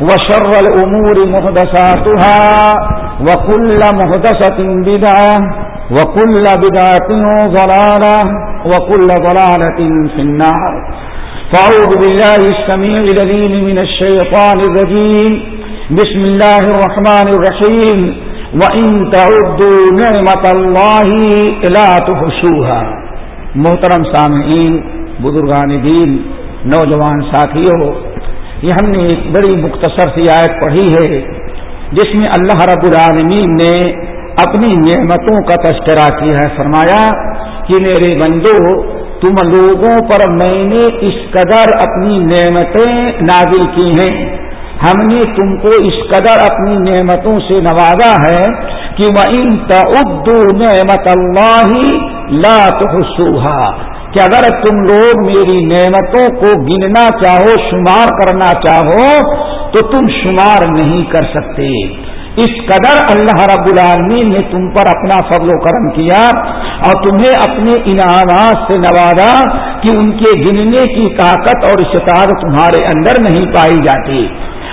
وشر الأمور مهدساتها وكل مهدسة بدعة وكل بدعة ضلالة وكل ضلالة في النار. فأعوذ بالله السميع لذين من الشيطان الرجيم. بسم الله الرحمن الرحيم. وَإِن تَعُدُّوا نِعْمَةَ اللَّهِ لَا تُحْصُوهَا. محترم سامعین، بزرگان دین، نوجوان ساتھیوں یہ ہم نے ایک بڑی مختصر سی آیت پڑھی ہے، جس میں اللہ رب العالمین نے اپنی نعمتوں کا تذکرہ کیا ہے، فرمایا کہ میرے بندو، تم لوگوں پر میں نے اس قدر اپنی نعمتیں نازل کی ہیں۔ ہم نے تم کو اس قدر اپنی نعمتوں سے نوازا ہے کہ وہ ان تعدو نعمت اللہ لا تحسوہا کہ اگر تم لوگ میری نعمتوں کو گننا چاہو، شمار کرنا چاہو، تو تم شمار نہیں کر سکتے۔ اس قدر اللہ رب العالمین نے تم پر اپنا فضل و کرم کیا اور تمہیں اپنے انعامات سے نوازا کہ ان کے گننے کی طاقت اور استطاعت تمہارے اندر نہیں پائی جاتی۔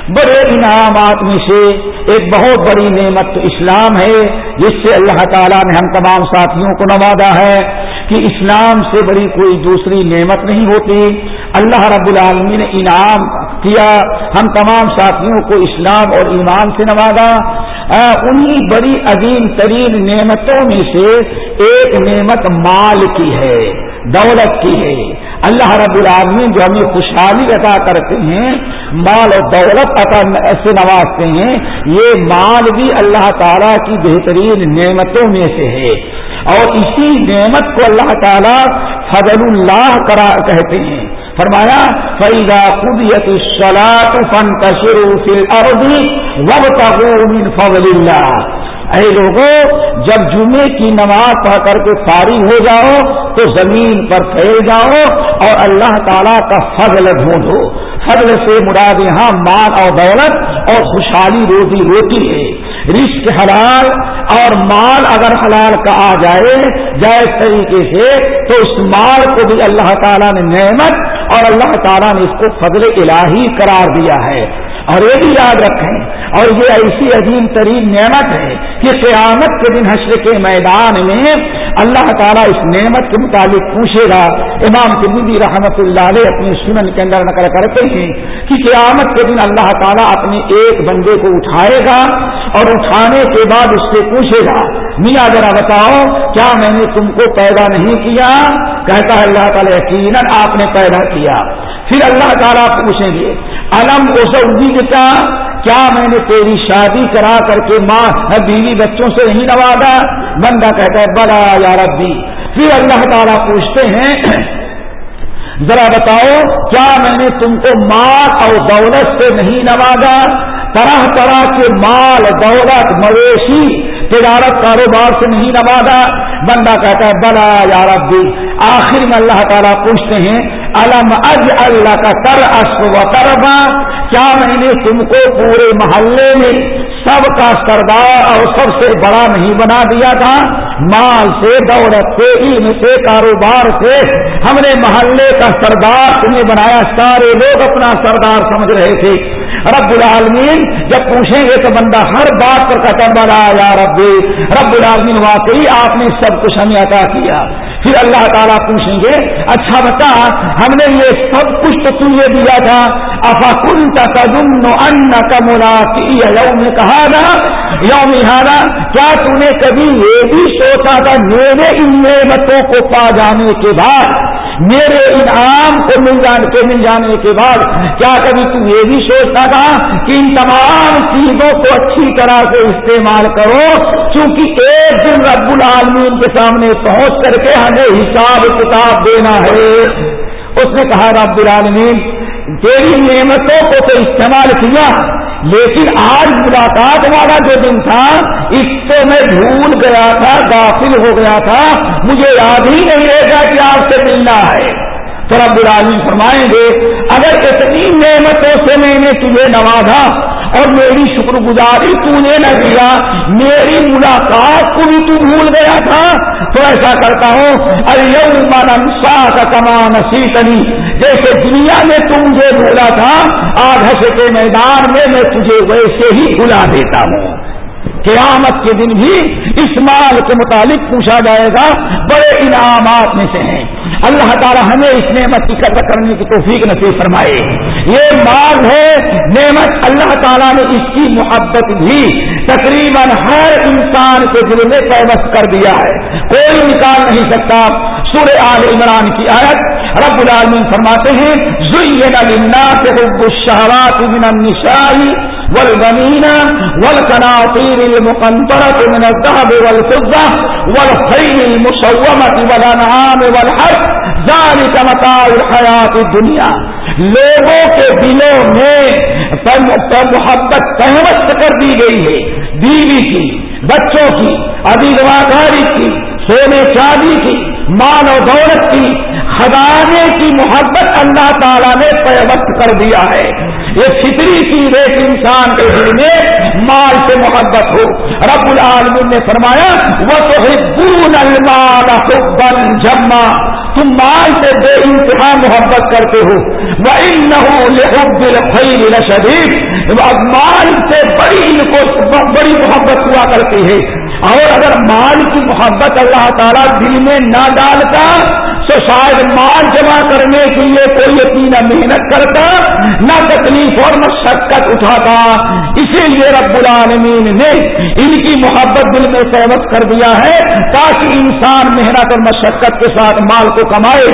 بڑے انعامات میں سے ایک بہت بڑی نعمت اسلام ہے، جس سے اللہ تعالیٰ نے ہم تمام ساتھیوں کو نوازا ہے۔ کہ اسلام سے بڑی کوئی دوسری نعمت نہیں ہوتی۔ اللہ رب العالمین نے انعام کیا۔ ہم تمام ساتھیوں کو اسلام اور ایمان سے نوازا۔ انہی بڑی عظیم ترین نعمتوں میں سے ایک نعمت مال کی ہے، دولت کی ہے۔ اللہ رب العالمین جو ہمیں خوشحالی عطا کرتے ہیں، مال اور دولت عطا سے نوازتے ہیں، یہ مال بھی اللہ تعالیٰ کی بہترین نعمتوں میں سے ہے۔ اور اسی نعمت کو اللہ تعالیٰ فضل اللہ کرا کہتے ہیں۔ فرمایا فیضا قدیت سلاط فن تشر فل اردی وب من فضل اللہ اے لوگوں جب جمعے کی نماز پڑھ کر کے فارغ ہو جاؤ تو زمین پر پھیل جاؤ اور اللہ تعالیٰ کا فضل ڈھونڈو۔ فضل سے مراد یہاں مال اور دولت اور خوشحالی روزی روٹی ہے۔ رشک حلال اور مال اگر حلال کا آ جائے، جائز طریقے سے، تو اس مال کو بھی اللہ تعالیٰ نے نعمت اور اللہ تعالیٰ نے اس کو فضل الہی قرار دیا ہے۔ اور یہ بھی یاد رکھیں، اور یہ ایسی عظیم ترین نعمت ہے کہ قیامت کے دن حشر کے میدان میں اللہ تعالیٰ اس نعمت کے متعلق پوچھے گا۔ امام قبی رحمت اللہ علیہ اپنی سنن کے اندر نقل کرتے ہیں کہ قیامت کے دن اللہ تعالیٰ اپنے ایک بندے کو اٹھائے گا اور اٹھانے کے بعد اس سے پوچھے گا، میاں ذرا بتاؤ، کیا میں نے تم کو پیدا نہیں کیا؟ کہتا ہے اللہ تعالیٰ، یقیناً آپ نے پیدا کیا۔ پھر اللہ تعالیٰ پوچھیں گے، علم اسودی کا کیا؟ میں نے تیری شادی کرا کر کے ماں بیوی بچوں سے نہیں نوازا؟ بندہ کہتا ہے بڑا یا ربی۔ پھر اللہ تعالیٰ پوچھتے ہیں ذرا بتاؤ، کیا میں نے تم کو مال اور دولت سے نہیں نوازا؟ طرح طرح کے مال، دولت، مویشی، تجارت کاروبار سے نہیں نوازا۔ بندہ کہتا ہے بڑا یا ربی، آخر میں اللہ تعالیٰ پوچھتے ہیں، علم اج اللہ کا تر و تربا؟ کیا میں نے تم کو پورے محلے میں سب کا سردار اور سب سے بڑا نہیں بنا دیا تھا؟ مال سے، دولت سے، علم سے، کاروبار سے ہم نے محلے کا سردار تمہیں بنایا، سارے لوگ اپنا سردار سمجھ رہے تھے۔ رب العالمین جب پوچھیں گے تو بندہ ہر بات پر قتم بنا یا رب رب العالمین واقعی آپ نے سب کچھ ہمیں عطا کیا۔ پھر اللہ تعالیٰ پوچھیں گے اچھا بتا، ہم نے یہ سب کچھ تو تجھے دیا تھا۔ افاقن کا ان کا ملاقی یوم نے کہا یوم ہارا کیا تو نے کبھی یہ بھی سوچا تھا میرے ان نعمتوں کو پا جانے کے بعد، میرے انعام کو مل جانے کے مل جانے کے بعد، کیا کبھی تم یہ بھی سوچتا تھا کہ ان تمام چیزوں کو اچھی طرح سے استعمال کرو کیونکہ ایک دن رب العالمین کے سامنے پہنچ کر کے ہمیں حساب کتاب دینا ہے۔ اس نے کہا، رب العالمین تیری نعمتوں کو تو استعمال کیا، لیکن آج ملاقات والا جو دن تھا، اس سے میں بھول گیا تھا داخل ہو گیا تھا، مجھے یاد ہی نہیں رہے گا کہ آپ سے ملنا ہے۔ تو رب العالمین فرمائیں گے، اگر اتنی نعمتوں سے میں نے تجھے نوازا اور میری شکر گزاری تو نے نہ دیا میری ملاقات کو بھی تو بھول گیا تھا۔ تو ایسا کرتا ہوں ارے منسا کا کمان سیتنی جیسے دنیا میں تم مجھے بھولا تھا آدھے کے میدان میں میں تجھے ویسے ہی بھلا دیتا ہوں۔ قیامت کے دن بھی اس مال کے متعلق پوچھا جائے گا، بڑے انعامات میں سے ہیں۔ اللہ تعالیٰ ہمیں اس نعمت کی قدر کرنے کی توفیق نصیب فرمائے۔ یہ مال ہے، نعمت اللہ تعالیٰ نے اس کی محبت بھی تقریباً ہر انسان کے دل میں پیوست کر دیا ہے۔ کوئی نکال نہیں سکتا سورہ آل عمران کی آیت رب العالمین فرماتے ہیں زین للناس حب الشہوات من النساء والبنين والقناطير المقنطرة من الذهب والفضة والخيل المصومة والأنعام والحرث ذلك متاع الحياة الدنيا۔ لوگوں کے دلوں میں محبت سہمت کر دی گئی ہے۔ بیوی کی، بچوں کی ابھی کی، سونے چاندی کی مال و دولت کی، خزانے کی محبت اللہ تعالیٰ نے پیوست کر دیا ہے۔ یہ فطری چیز ایک انسان کے دل میں مال سے محبت ہو۔ رب العالمین نے فرمایا وہ تو بن جما۔ تم مال سے بے انتہا محبت کرتے ہو۔ وہ ان نہ شدید مال سے بڑی ان کو بڑی محبت ہوا کرتی ہے۔ اور اگر مال کی محبت اللہ تعالیٰ دل میں نہ ڈالتا تو شاید مال جمع کرنے کے لیے کوئی یقین محنت کرتا، نہ تکلیف اور مشقت اٹھاتا۔ اسی لیے رب العالمین نے ان کی محبت دل میں سہمت کر دیا ہے تاکہ انسان محنت اور مشقت کے ساتھ مال کو کمائے۔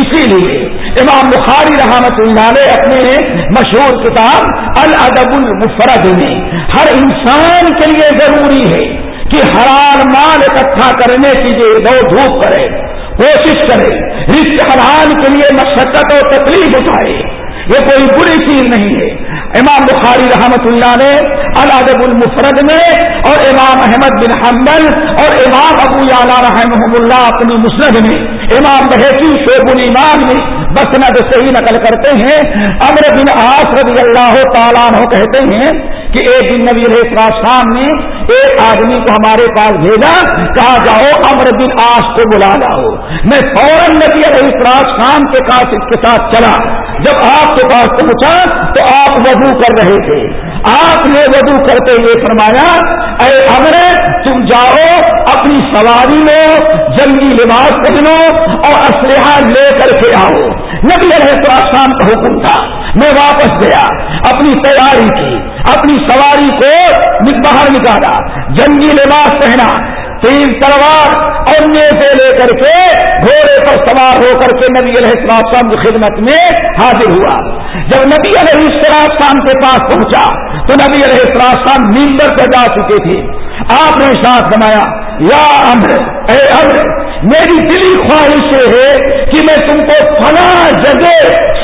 اسی لیے امام بخاری رحمت اللہ نے اپنے مشہور کتاب الادب المفرد میں ہر انسان کے لیے ضروری ہے۔ کہ حرام مال اکٹھا کرنے کی جو دو دھوپ کرے، کوشش کرے رشتے حلال کے لیے مشقت اور تکلیف اٹھائے، یہ کوئی بری چیز نہیں ہے۔ امام بخاری رحمت اللہ نے الادب المفرد میں اور امام احمد بن حنبل اور امام ابو یالا رحمہ اللہ اپنی مسرد میں، امام بحیثی شیخ الایمان میں بسند صحیح نقل کرتے ہیں۔ امر بن آس رضی اللہ تعالیٰ کہتے ہیں کہ ایک دن نبی علیہ شام نے ایک آدمی کو ہمارے پاس بھیجا، کہا، جاؤ، امر بن آس کو بلا لاؤ۔ میں فوراً نبی علیہ شام کے پاس اس کے ساتھ چلا۔ جب آپ کے پاس پہنچا تو آپ وضو کر رہے تھے۔ آپ نے وضو کرتے ہوئے فرمایا، اے امر تم جاؤ، اپنی سواری لو، جنگی لباس پہنو اور اسلحہ لے کر کے آؤ۔ نبی علیہ السلام کا حکم تھا، میں واپس گیا، اپنی تیاری کی، اپنی سواری کو باہر نکالا، جنگی لباس پہنا۔ تین تلوار اور نیزے لے کر کے گھوڑے پر سوار ہو کر کے نبی علیہ السلام کی خدمت میں حاضر ہوا۔ جب نبی علیہ السلام کے پاس پہنچا تو نبی علیہ السلام نیندر پہ جا چکے تھے۔ آپ نے ساتھ بنایا یا امر، اے امر، میری دلی خواہش یہ ہے کہ میں تم کو فلاں جگہ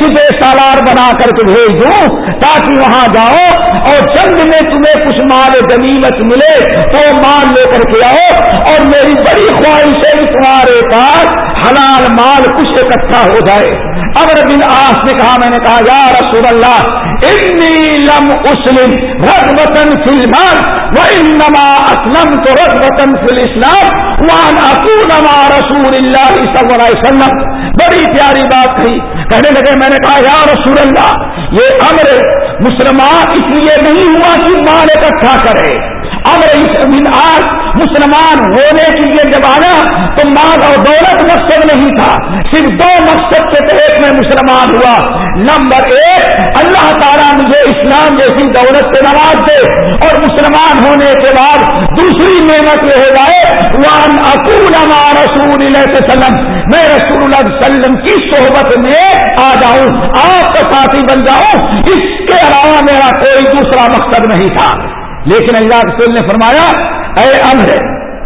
صبح سالار بنا کر کے بھیج دوں تاکہ وہاں جاؤ اور جلد میں تمہیں کچھ مال غنیمت ملے تو مال لے کر کے آؤ اور میری بڑی خواہش ہے تمہارے پاس حلال مال کچھ اکٹھا ہو جائے۔ ابر بن آس نے کہا، میں نے کہا، یا رسول اللہ، انی لم اسلم رگ وطن فلمان وہ انما اسلم تو رگ وطن فل اسلام وان اکون رسول اللہ صلی اللہ علیہ وسلم۔ بڑی پیاری بات کہی کہنے لگے، میں نے کہا، یا رسول اللہ، یہ امر مسلمان اس لیے نہیں ہوا کہ مال اکٹھا کرے۔ امر آج مسلمان ہونے کے لیے جب آیا تو مال اور دولت مقصد نہیں تھا۔ صرف دو مقصد کے تحت میں مسلمان ہوا۔ نمبر ایک، اللہ تعالیٰ مجھے اسلام جیسی دولت سے نواز دے اور مسلمان ہونے کے بعد دوسری نعمت یہ ہو جائے وان اکول رسول اللہ وسلم۔ میں رسول اللہ علیہ وسلم کی صحبت میں آ جاؤں، آپ کا ساتھی بن جاؤں، اس کے علاوہ میرا کوئی دوسرا مقصد نہیں تھا۔ لیکن اللہ رسول نے فرمایا اے امر،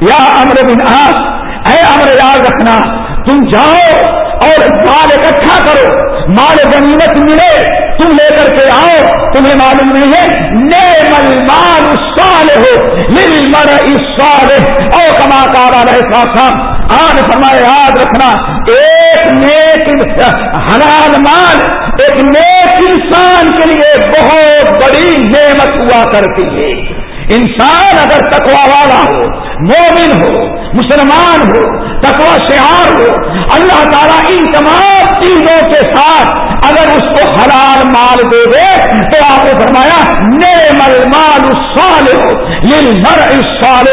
یا امر بن آس اے امر یاد رکھنا، تم جاؤ اور مال اکٹھا کرو۔ مال غنیمت ملے، تم لے کر کے آؤ۔ تمہیں معلوم نہیں ہے نیم المال سال ہو مل مر سال او کما کارا رہے ساتھ آج فرمائے، یاد رکھنا، ایک نیک حلال مال ایک نیک انسان کے لیے بہت بڑی نعمت ہوا کرتی ہے۔ انسان اگر تکوا والا ہو، مومن ہو، مسلمان ہو تکوا شہار ہو، اللہ تعالیٰ ان تمام چیزوں کے ساتھ اگر اس کو حلال مال دے دے، تو آپ نے فرمایا نیم المال سال یہ مر سال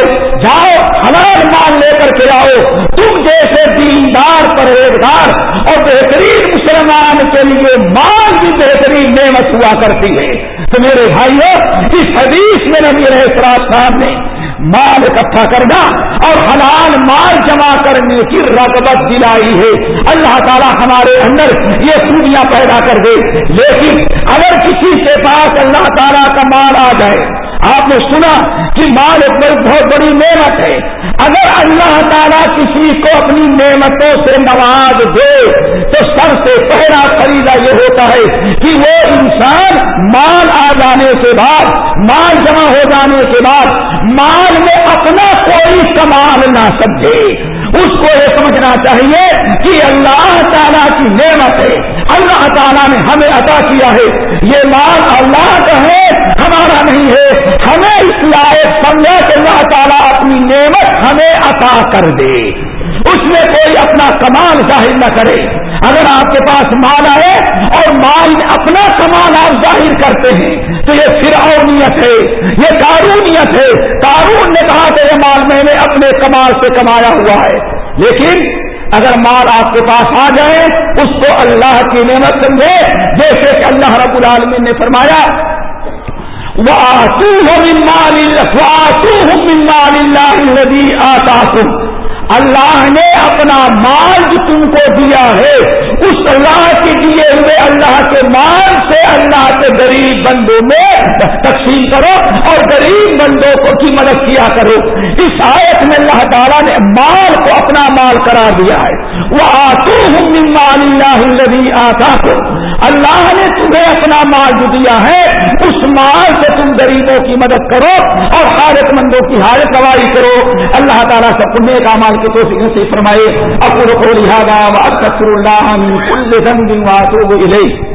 جاؤ، حلال مال لے کر کے آؤ۔ تم جیسے دیندار پرہیزگار اور بہترین مسلمان کے لیے مال بھی بہترین نعمت ہوا کرتی ہے۔ تو میرے بھائیوں اس حدیث میں نبی رہے صاحب نے مال اکٹھا کرنا اور حلال مال جمع کرنے کی رغبت دلائی ہے۔ اللہ تعالیٰ ہمارے اندر یہ خوبیاں پیدا کر دے۔ لیکن اگر کسی کے پاس اللہ تعالیٰ کا مال آ جائے آپ نے سنا کہ مال ایک بہت بڑی نعمت ہے۔ اگر اللہ تعالیٰ کسی کو اپنی نعمتوں سے نواز دے، تو سب سے پہلا خریدا یہ ہوتا ہے کہ وہ انسان مال آ جانے کے بعد، مال جمع ہو جانے کے بعد، مال میں اپنا کوئی کمال نہ سمجھے۔ اس کو یہ سمجھنا چاہیے کہ اللہ تعالیٰ کی نعمت ہے۔ اللہ تعالیٰ نے ہمیں عطا کیا ہے۔ یہ مال اللہ کا ہے، ہمارا نہیں ہے۔ ہمیں اس لائق سمجھا کہ اللہ تعالیٰ اپنی نعمت ہمیں عطا کر دے۔ اس میں کوئی اپنا کمال ظاہر نہ کرے۔ اگر آپ کے پاس مال آئے اور مال میں اپنا کمال آپ ظاہر کرتے ہیں، تو یہ فرعونیت ہے، یہ کارونیت ہے۔ کارون نے کہا کہ یہ مال میں نے اپنے کمال سے کمایا ہوا ہے۔ لیکن اگر مال آپ کے پاس آ جائے، اس کو اللہ کی نعمت سمجھے۔ جیسے کہ اللہ رب العالمین نے فرمایا وہ آسو ہو مال اللہ آتا اللہ نے اپنا مال جو تم کو دیا ہے، اس اللہ کے دیے ہوئے اللہ کے مال سے اللہ کے غریب بندوں میں تقسیم کرو اور غریب بندوں کو کی مدد کیا کرو۔ اس آیت میں اللہ تعالیٰ نے مال کو اپنا مال قرار دیا ہے۔ وہ آتو ہوں اللہ آتا اللہ نے تمہیں اپنا مال جو دیا ہے، اس مال سے تم غریبوں کی مدد کرو اور حالت مندوں کی حالت روائی کرو۔ اللہ تعالیٰ سے کو نیک مال کی توفیق سے فرمائے۔ اکر کو لہٰذا اکثر اللہ کل ذنب واتوب الیہ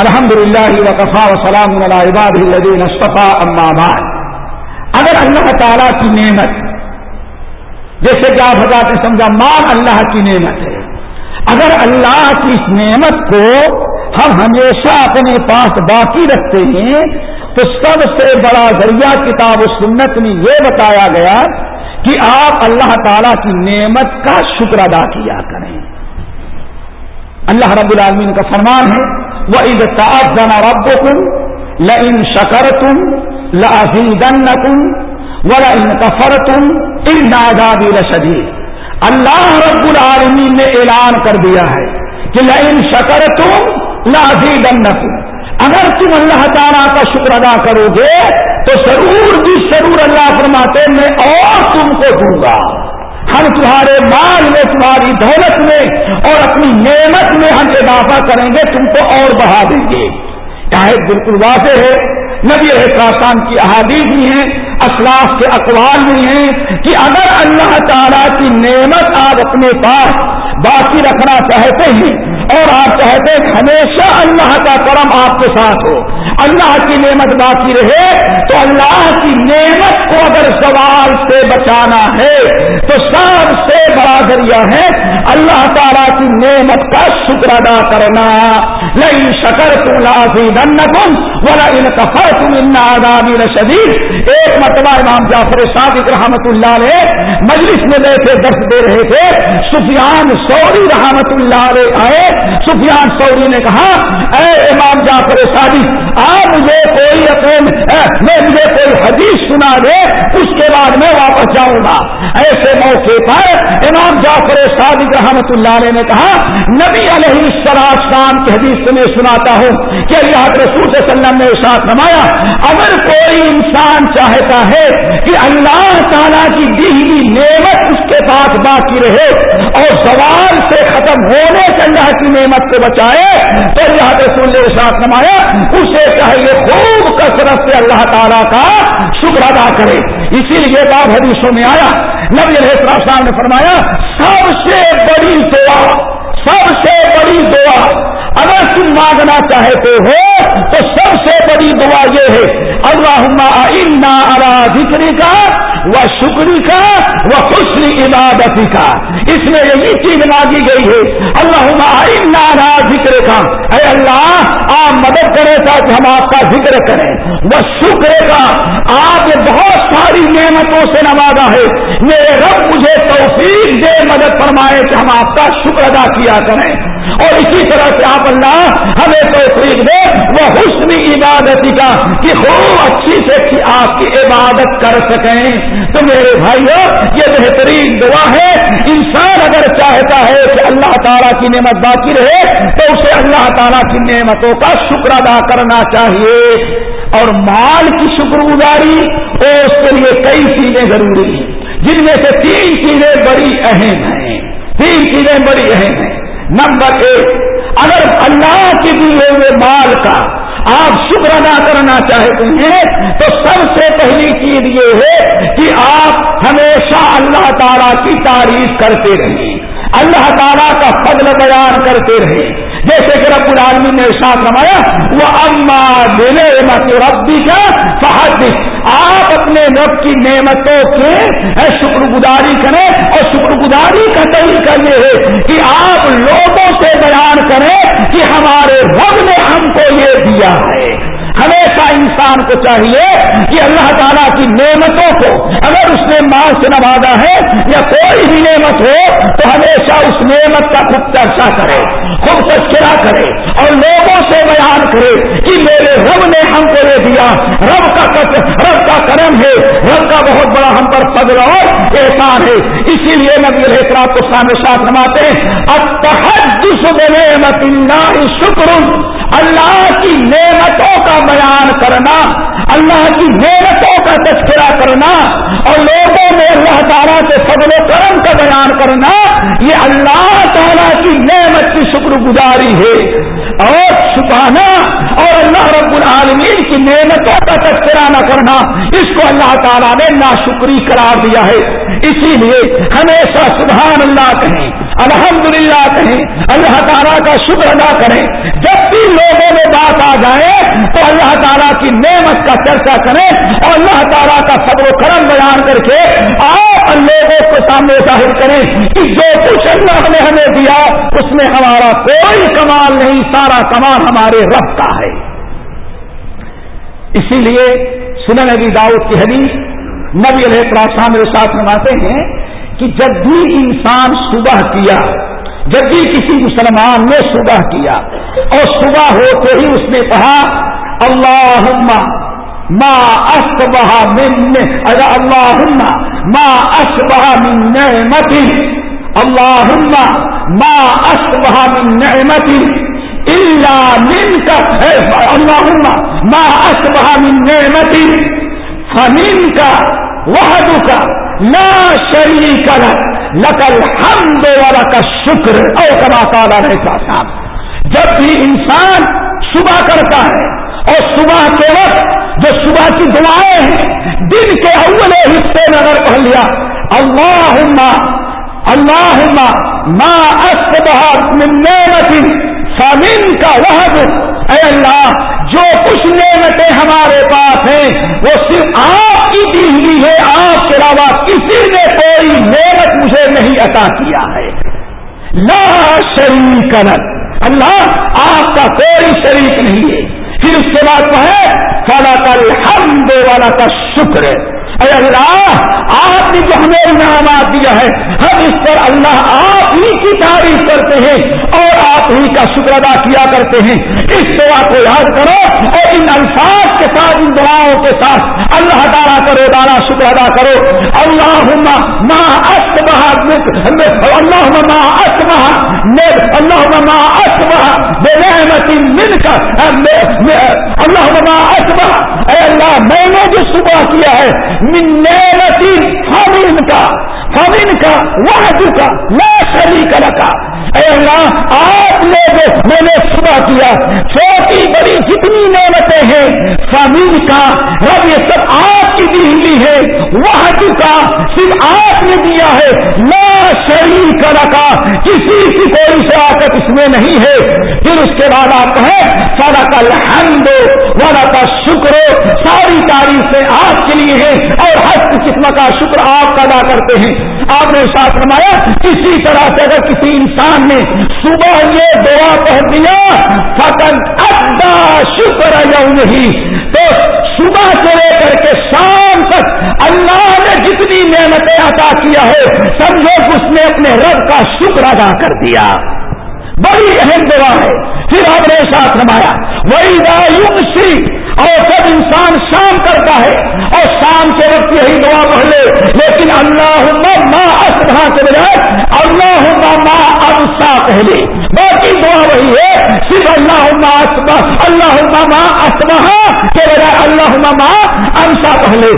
الحمد للہ وقفا وسلام عباد الذین اصطفى اما بعد۔ اگر اللہ تعالیٰ کی نعمت، جیسے کہ آپ حضرات نے سمجھا، مال اللہ کی نعمت ہے۔ اگر اللہ کی اس نعمت کو ہم ہمیشہ اپنے پاس باقی رکھتے ہیں، تو سب سے بڑا ذریعہ کتاب و سنت میں یہ بتایا گیا کہ آپ اللہ تعالی کی نعمت کا شکر ادا کیا کریں۔ اللہ رب العالمین کا فرمان ہے وہ عید صاحب جنا رب تم ل شکر تم لن تم ولا ان کفر تم ان نادابی اللہ رب العالمین نے اعلان کر دیا ہے کہ لئن شکر تم لازی اگر تم اللہ تعالیٰ کا شکر ادا کرو گے تو ضرور بھی ضرور اللہ فرماتے میں اور تم کو دوں گا۔ ہم تمہارے مال میں، تمہاری دولت میں اور اپنی نعمت میں ہم اضافہ کریں گے، تم کو اور بڑھا دیں گے۔ چاہے بالکل واضح ہے؟ نبی احساسان کی احادیث بھی ہیں اسلاف کے اقوال بھی ہیں کہ اگر اللہ تعالیٰ کی نعمت آپ اپنے پاس باقی رکھنا چاہتے ہیں اور آپ چاہتے ہیں، ہمیشہ اللہ کا کرم آپ کے ساتھ ہو۔ اللہ کی نعمت باقی رہے تو اللہ کی نعمت کو اگر سوال سے بچانا ہے تو سب سے بڑا ذریعہ ہے۔ اللہ تعالیٰ کی نعمت کا شکر ادا کرنا۔ نہیں شکر تم لازی دن تم بولا ان کفر تم ان آدابی شدید ایک مرتبہ امام جعفر صادق رحمت اللہ علیہ مجلس میں بیٹھے درس دے رہے تھے۔ سفیان سوری رحمت اللہ علیہ آئے۔ سفیان سوری نے کہا، اے امام جعفر صادق آپ مجھے کوئی اپنے میں مجھے کوئی حدیث سنا دے کے بعد میں واپس جاؤں گا۔ ایسے موقع پر امام جعفر صادق رحمت اللہ علیہ نے کہا، نبی علیہ السلام کی حدیث میں سناتا ہوں کہ اللہ رسول صلی اللہ علیہ وسلم نے ساتھ نمایا اگر کوئی انسان چاہتا ہے کہ اللہ تعالیٰ کی دی ہوئی نعمت اس کے پاس باقی رہے اور سوال سے ختم ہونے سے اللہ کی نعمت کو بچائے، تو اللہ رسول نے ساتھ نمایا اسے چاہیے خوب کثرت سے اللہ تعالیٰ کا شکر ادا کرے۔ اسی لیے باب حدیثوں میں آیا، نبی علیہ السلام نے فرمایا، سب سے بڑی دعا، سب سے بڑی دعا اگر تم مانگنا چاہتے ہو، تو سب سے بڑی دعا یہ ہے اللہ ارا ذکری کا وہ شکری کا وہ حسن عبادتی کا اس میں یہی چیز مانگی گئی ہے اللہ ارا ذکر کا اے اللہ، آپ مدد کرے تاکہ ہم آپ کا ذکر کریں۔ وہ شکر کا آپ نے بہت ساری نعمتوں سے نوازا ہے۔ میرے رب مجھے توفیق دے، مدد فرمائے کہ ہم آپ کا شکر ادا کیا کریں۔ اور اسی طرح سے آپ اللہ ہمیں توفیق دے، وہ حسن عبادتی کا، کہ خوب اچھی سے اچھی آپ کی عبادت کر سکیں۔ تو میرے بھائیو، یہ بہترین دعا ہے۔ انسان اگر چاہتا ہے کہ اللہ تعالیٰ کی نعمت باقی رہے، تو اسے اللہ تعالیٰ کی نعمتوں کا شکر ادا کرنا چاہیے۔ اور مال کی شکر گزاری اور اس کے لیے کئی چیزیں ضروری ہیں۔ جن میں سے تین چیزیں بڑی اہم ہیں۔ تین چیزیں بڑی اہم ہیں۔ نمبر ایک، اگر اللہ کے دیے ہوئے مال کا آپ شکر ادا کرنا چاہتے ہیں، تو سب سے پہلی چیز یہ ہے کہ آپ ہمیشہ اللہ تعالیٰ کی تعریف کرتے رہیں۔ اللہ تعالیٰ کا فضل بیان کرتے رہیں۔ جیسے کہ رب العالمین نے ساتھ روایا وہ اما دلے مت ربی کا فحدث۔ آپ اپنے رب کی نعمتوں کے شکر گزاری کریں اور شکر گزاری کا طریقہ یہ ہے کہ آپ لوگوں سے بیان کریں کہ ہمارے رب نے ہم کو یہ دیا ہے۔ ہمیشہ انسان کو چاہیے کہ اللہ تعالیٰ کی نعمتوں کو اگر اس نے ماں سے نوازا ہے یا کوئی بھی نعمت ہو تو ہمیشہ اس نعمت کا خوب چرچا کرے۔ خوب تذکرہ کرے اور لوگوں سے بیان کرے کہ میرے رب نے ہم کو یہ دیا۔ رب کا رب کا کرم ہے۔ رب کا بہت بڑا ہم پر فضل اور احسان ہے۔ اسی لیے نبی احتراب کو سامنے ساتھ نماتے ہیں اب تحدث نعمت اللہ شکر۔ اللہ کی نعمتوں کا بیان کرنا اللہ کی نعمتوں کا تذکرہ کرنا اور لوگوں میں اللہ تعالیٰ کے فضل و کرم کا بیان کرنا، یہ اللہ تعالیٰ کی نعمت کی شکر گزاری ہے۔ اور چھپانا اور اللہ رب العالمین کی نعمتوں کا تذکرہ نہ کرنا، اس کو اللہ تعالیٰ نے ناشکری قرار دیا ہے۔ اسی لیے ہمیشہ سبحان اللہ کہیں۔ الحمدللہ کہیں، اللہ تعالیٰ کا شکر ادا کریں۔ جب بھی لوگوں میں بات آ جائے تو اللہ تعالیٰ کی نعمت کا چرچا کریں اور اللہ تعالیٰ کا صبر و کرم بیان کر کے آپ لوگوں کو سامنے ظاہر کریں کہ جو کچھ اللہ نے ہمیں دیا، اس میں ہمارا کوئی کمال نہیں، سارا کمال ہمارے رب کا ہے۔ اسی لیے سنن نبی داؤد کی حدیث نبی علیہ السلام میرے ساتھ نماتے ہیں کہ جب بھی انسان صبح کیا، جب بھی کسی مسلمان نے صبح کیا اور صبح ہوتے ہی اس نے کہا اللہ ما اسبہ من اللہ ما اسبہ من نعمتی اللہ ما اسبہ من نعمتی الا من کا اللہ ما اسبہ من نعمتی فمن کا وحد کا لا شریک لک الحمد ولک شکر او کما تعالیٰ رہتا صاحب جب بھی انسان صبح کرتا ہے اور صبح کے وقت جو صبح کی دعائیں ہیں، دن کے اول حصے میں اگر پڑھ لیا اللہ اللہ ماں سامن کا وہ اے اللہ، جو کچھ نعمتیں ہمارے پاس ہیں، وہ صرف آپ کی دی ہوئی ہے آپ کسی نے کوئی نعمت مجھے نہیں عطا کیا ہے۔ لا شریک اللہ، آپ کا کوئی شریک نہیں ہے۔ پھر اس کے بعد وہ ہے فلا کا الحمد دے والا کا شکر ہے اے اللہ، آپ نے جو ہمیں انعامات دیا ہے، ہم اس پر اللہ آپ ہی کی تعریف کرتے ہیں اور آپ ہی کا شکر ادا کیا کرتے ہیں۔ اس سوا کو یاد کرو اور ان الفاظ کے ساتھ، ان دعاؤں کے ساتھ اللہ تعالیٰ کرو دارا شکر ادا کرو۔ اللہ ماں اسبہ اللہ ماں اسبہ اللہ ماں اسبہ بے رحمت مل کر اللہ ماں اسبہ اے اللہ، میں نے جو صبح کیا ہے من کا فمن کا وحد کا لا شریک لکا۔ اے اللہ، آپ نے جو میں نے صبح کیا چھوٹی بڑی جتنی نعمتیں ہیں فمین کا، رب یہ سب آپ کی دی ہوئی ہے وحد کا، صرف آپ نے دیا ہے، لا شریک لکا کسی کی کوئی شراکت اس میں نہیں ہے۔ پھر اس کے بعد آپ کہیں سارا کا الحمد والا کا شکر ساری تاریخیں آپ کے لیے ہے اور ہر قسم کا شکر آپ ادا کرتے ہیں۔ آپ نے ساتھ فرمایا، کسی طرح سے اگر کسی انسان نے صبح یہ دعا پڑھ دیا فقط ادا شکر نہیں تو صبح سے لے کر کے شام تک اللہ نے جتنی نعمتیں عطا کیا ہے سمجھو اس نے اپنے رب کا شکر ادا کر دیا۔ بڑی اہم دعا ہے۔ پھر آپ نے ساتھ رمایا وہی دا سی اور سب انسان شام کرتا ہے اور شام کے وقت یہی دعا پڑھ لے۔ لیکن اللہ ماں اسبہ کے بجائے اللہ ماں ابسا پہلے۔ باقی دعا وہی ہے، صرف اللہ اسبہ اللہ ماں اسبہ کے بجائے اللہ ماں انسا پہلے۔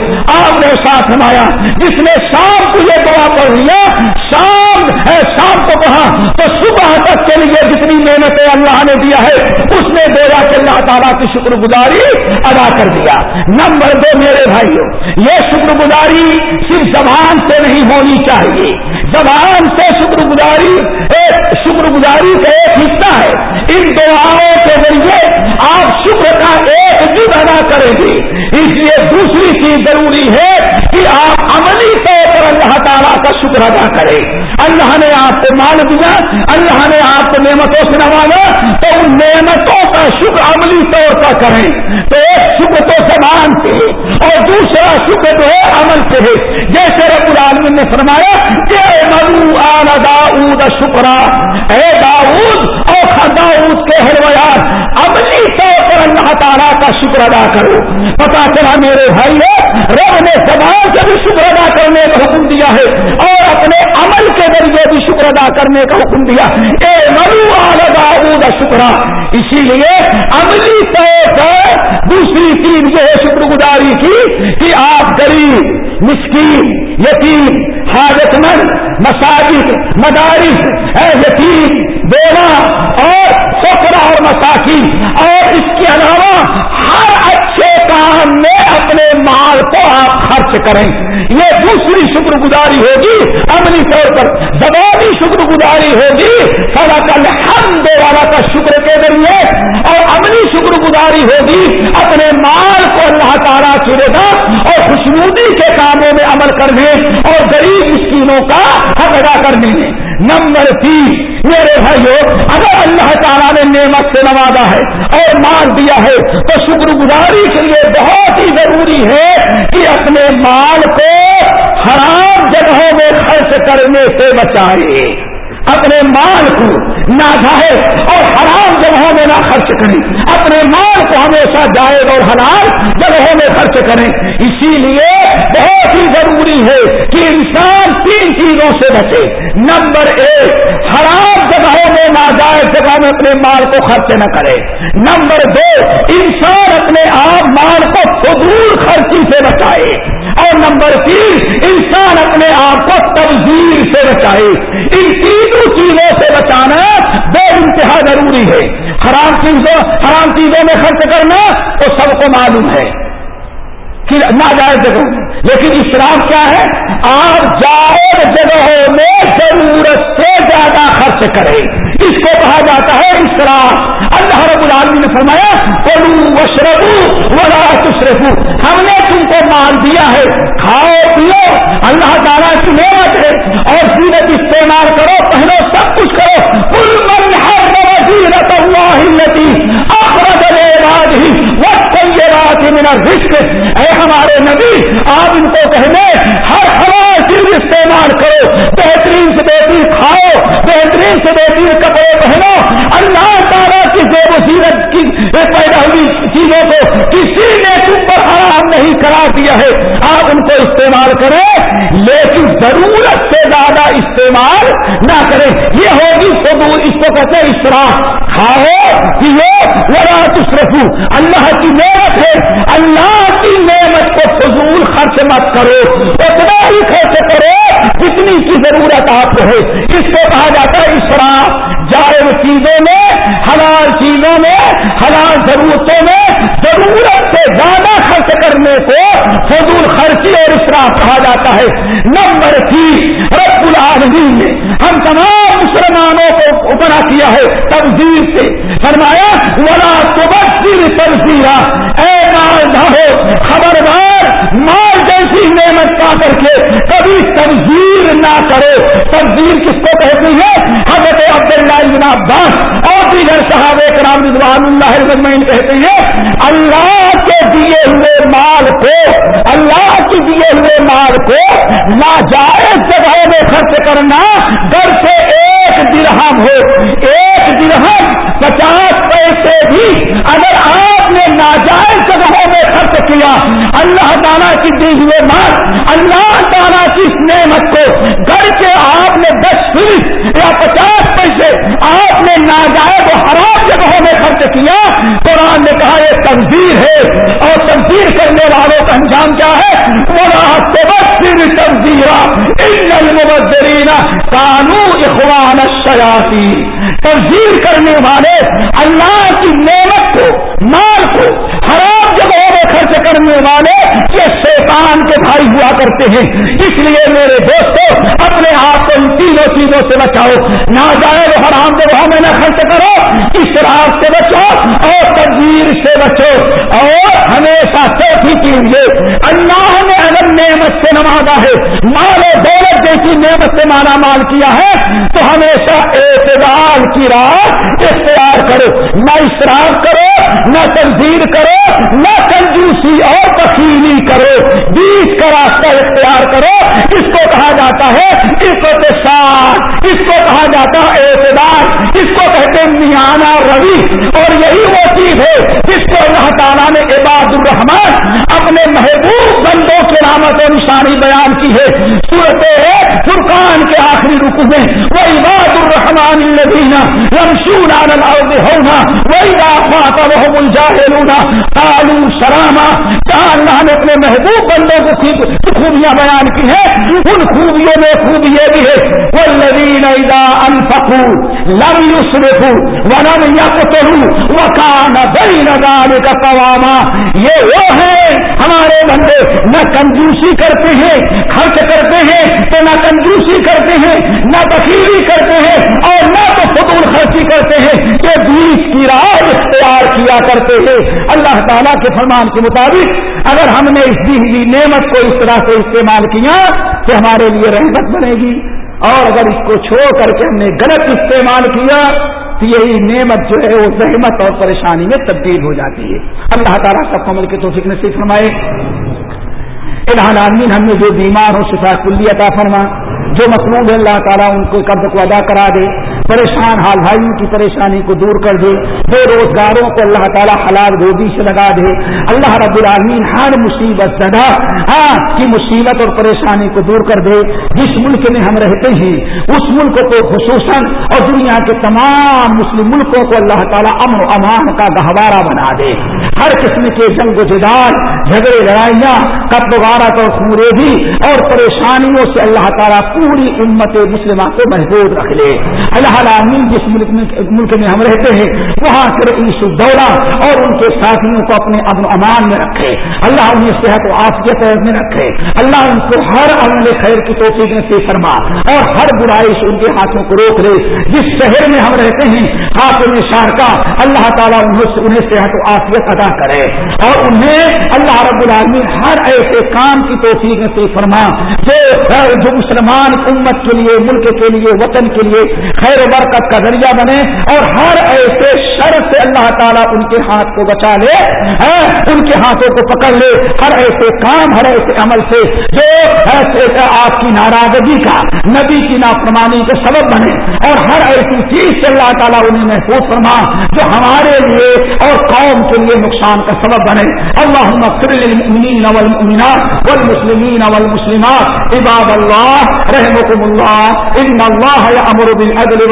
آپ نے ساتھ نمایا، جس نے شام کو یہ دعا پڑھ لیا، شام ہے، شام کو کہا، تو صبح تک کے لیے جتنی محنتیں اللہ نے دیا ہے، اس نے دیا کہ اللہ تعالیٰ کی شکر گزاری ادا کر دیا۔ نمبر دو میرے بھائیوں یہ شکر گزاری صرف زبان سے نہیں ہونی چاہیے۔ زبان سے شکر گزاری ایک شکر گزاری کا ایک حصہ ہے۔ ان دعاؤں کے ذریعے آپ شکر کا ایک دن ادا کریں گے۔ اس لیے دوسری چیز ضروری ہے کہ آپ عملی طور پر اللہ تعالیٰ کا شکر ادا کریں۔ اللہ نے آپ کو مال دیا، اللہ نے آپ کو نعمتوں سے نوازا، تو ان نعمتوں کا شکر عملی طور پر کریں۔ تو ایک شکر تو زبان سے اور دوسرا شکر جو ہے عمل سے ہے۔ جیسے رب العالمین نے فرمایا، کہ مدو آل داؤد، شکرا، اے داؤد اور خداؤد کے ہرویار عملی طور پر اللہ تعالیٰ کا شکر ادا کرو۔ پتا چلا میرے بھائی رب نے زبان سے بھی شکر ادا کرنے کا حکم دیا ہے اور اپنے عمل کے ذریعے بھی شکر ادا کرنے کا حکم دیا۔ اے مرو کا شکرا۔ اسی لیے عملی طور پر دوسری چیز یہ ہے شکر گزاری کی کہ آپ غریب، مسکین، یتیم حاجت مند مساجد، مدارس، اے یتیم، بیوہ اور سفرا اور مساکین اور اس کے علاوہ ہر اچھے کام میں اپنے مال کو سے کریں۔ یہ دوسری شکر گزاری ہوگی عملی طور پر۔ زبانی شکر گزاری ہوگی۔ سدا کل ہم دو والا کا شکر کے ذریعے۔ اور عملی شکر گزاری ہوگی اپنے مال کو اللہ تعالیٰ چرے گا اور خوشنودی کے کاموں میں عمل کرنے اور غریب مسکینوں کا حق ادا کرنے میں۔ نمبر تین میرے بھائیو، اگر اللہ تعالیٰ نے نعمت سے نوازا ہے اور مال دیا ہے، تو شکر گزاری کے لیے بہت ہی ضروری ہے کہ اپنے مال کو حرام جگہوں میں خرچ کرنے سے بچائے۔ اپنے مال کو نہ ظاہر اور حرام جگہوں میں نہ خرچ کریں۔ اپنے مال کو ہمیشہ جائز اور حلال جگہوں میں خرچ کریں۔ اسی لیے بہت ہی ضروری ہے کہ انسان تین چیزوں سے بچے۔ نمبر ایک، حرام جگہوں میں ناجائز جگہ میں اپنے مال کو خرچ نہ کرے نمبر دو، انسان اپنے آپ مال کو فضول خرچی سے بچائے۔ اور نمبر تین، انسان اپنے آپ کو تبدیل سے بچائے۔ ان تینوں چیزوں سے بچانا بے انتہا ضروری ہے۔ حرام چیزوں حرام چیزوں میں خرچ کرنا تو سب کو معلوم ہے۔ ناجائز جگہوں میں لیکن اسراف کیا ہے؟ آپ جائز جگہوں میں ضرورت سے زیادہ خرچ کریں۔ اس کو کہا جاتا ہے اسراف اللہ رب العالمین نے فرمایا پڑو وشربو ولا تشرفو ہم نے تم کو مال دیا ہے، کھاؤ، پیو۔ اللہ تعالیٰ کی نعمت ہے۔ اور سیرت استعمال کرو پہنو سب کچھ کرو۔ کل من ہر زینت اللہ التي اخرج لعباده والطيبات من رشک اے ہمارے نبی، آپ ان کو کہنے، ہر ہوا چیز استعمال کرو، بہترین سے بہترین کھاؤ، بہترین سے بہترین کپڑے پہنو، اللہ تعالیٰ کی زیب و کی، پیدا ہوئی چیزوں کو کسی نے تم پر حرام نہیں کرا دیا ہے۔ آپ ان کو استعمال کریں، لیکن ضرورت سے زیادہ استعمال نہ کریں۔ یہ ہوگی فضول اس کو کہتے ہیں اسراف کھاؤ، پیو ورا تصرفو اللہ کی نعمت ہے۔ اللہ کی نعمت کو فضول خرچ مت کرو۔ اتنا ہی خرچ کرو جتنی کی ضرورت آپ کو ہے۔ اس کو کہا جاتا ہے اسراف جائز چیزوں میں، حلال چیزوں میں، حلال ضرورتوں میں ضرورت سے زیادہ خرچ کرنے کو فضول خرچی اور اسراف کہا جاتا ہے۔ نمبر تین، رب العالمین نے ہم تمام مسلمانوں کو بنا کیا ہے تبدیل سے۔ فرمایا، ولا تبصر تبصیرا اے مال خبردار، مال جیسی نعمت پا کر کے کبھی تبدیل نہ کرو۔ تبدیل کس کو کہتی ہے حضرت عبداللہ بن عباس اور دیگر صحابہ کرام رضوان اللہ مجمعین کہتے ہیں، اللہ کے دیے ہوئے مال کو، اللہ کے دیے ہوئے مال کو ناجائز جگہوں میں خرچ کرنا در سے ایک درہم ہو۔ ایک درہم، پچاس پیسے بھی اگر آپ نے ناجائز جگہوں میں خرچ کیا، اللہ تعالیٰ کی دی ہوئے مال، اللہ تعالیٰ کی اس نعمت کو گھر کے آپ نے دس فیس یا پچاس پیسے آپ نے ناجائز و حرام جگہوں میں خرچ کیا۔ قرآن نے کہا، یہ تنظیر ہے۔ اور تنظیر کرنے والوں کا انجام کیا ہے؟ کانو اخوان شیاتی تنظیر کرنے والے اللہ کی نعمت کو، مال کو حرام جگہوں میں خرچ کرنے والے یہ شیطان کے بھائی ہوا کرتے ہیں۔ اس لیے میرے دوستوں اپنے آپ کو ان تینوں چیزوں سے بچاؤ۔ نہ جائے وہ حرام جگہوں میں نہ خرچ کرو اس سے بچو اور تدبیر سے بچو۔ اور ہمیشہ چوتھی چیز یہ اللہ نے اگر نعمت سے نوازا ہے، مال و دولت جیسی نعمت سے مالا مال کیا ہے، تو ہمیشہ اعتدال کی راہ اختیار کرو۔ نہ اشراف کرو، نہ تنظیر کرو، نہ کنجوسی اور تفصیلی کرو۔ بیچ کا راستہ اختیار کرو۔ اس کو کہا جاتا ہے، اس کو اس کو کہا جاتا ہے اعتدال۔ اس کو کہتے ہیں میانہ روی۔ اور یہی وہ چیز ہے جس کو اللہ تعالیٰ نے عباد الرحمان اپنے محبوب بندوں کے نامت و نشانی بیان کی ہے۔ صورت فرقان کے آخری رکو میں وہ عباد الرحمان الدینہ رمشون ہونا وہی ماتا وہ ملجاہلونا کالو شراما کہاں اللہ نے اپنے محبوب بندوں کو خوبیاں بیان کی ہیں۔ ان خوبیوں میں خوبی یہ بھی ہے۔ وہ لدین لم یسرفو ولم یقتلو وکان بین ذلك قواما یہ وہ ہے ہمارے بندے، نہ کنجوسی کرتے ہیں، خرچ کرتے ہیں، تو نہ کنجوسی کرتے ہیں، نہ بکیری کرتے ہیں، اور نہ تو فضول خرچی کرتے ہیں کہ بیچ کی راہ اختیار کیا کرتے ہیں۔ اللہ تعالیٰ کے فرمان کے مطابق اگر ہم نے اس دی ہوئی نعمت کو اس طرح سے استعمال کیا تو ہمارے لیے رحمت بنے گی۔ اور اگر اس کو چھوڑ کر کے ہم نے غلط استعمال کیا، تو یہی نعمت جو ہے وہ زحمت اور پریشانی میں تبدیل ہو جاتی ہے۔ اللہ تعالیٰ سب کو مل کے تو نصیب فرمائے۔ عالمین ہم نے جو بیمار ہو شفا کلی عطا فرما، جو مصنوع ہے، اللہ تعالیٰ ان کو قبض کو ادا کرا دے۔ پریشان حال بھائیوں کی پریشانی کو دور کر دے بے روزگاروں کو اللہ تعالیٰ حلال گودی سے لگا دے۔ اللہ رب العالمین ہر مصیبت زدہ ہاں کی مصیبت اور پریشانی کو دور کر دے۔ جس ملک میں ہم رہتے ہیں، اس ملک کو خصوصاً اور دنیا کے تمام مسلم ملکوں کو اللہ تعالیٰ امن و امان کا گہوارہ بنا دے۔ ہر قسم کے جنگ و جدال، جھگڑے، لڑائیاں قتل غارت اور خورے اور پریشانیوں سے اللہ تعالیٰ پوری امت مسلمہ کو محفوظ رکھ لے۔ اللہ عالمین جس ملک میں ملک میں ہم رہتے ہیں، وہاں کے رئیس الدولہ اور ان کے ساتھیوں کو اپنے امن امان میں رکھے۔ اللہ انہیں صحت و آفیت میں رکھے۔ اللہ ان کو ہر عمل خیر کی توفیق سے فرما اور ہر برائی سے ان کے ہاتھوں کو روک لے۔ جس شہر میں ہم رہتے ہیں حاصل شہر کا اللہ تعالیٰ انہیں صحت و آفیت ادا کرے۔ اور انہیں اللہ رب العالمین ہر ایسے کام کی توفیق سے فرما جو جو مسلمان امت کے لیے، ملک کے لیے، وطن کے لیے خیر و برکت کا ذریعہ بنے اور ہر ایسے شر سے اللہ تعالیٰ ان کے ہاتھ کو بچا لے ہاں، ان کے ہاتھوں کو پکڑ لے۔ ہر ایسے کام، ہر ایسے عمل سے جو ایسے آپ کی ناراضگی کا، نبی کی نافرمانی کا سبب بنے۔ اور ہر ایسی چیز سے اللہ تعالیٰ انہیں محفوظ فرما، جو ہمارے لیے اور قوم کے لیے نقصان کا سبب بنے۔ اللہ والمؤمنات والمسلمین والمسلمات، عباد اللہ رحمكم اللہ، ان اللہ یامر بالعدل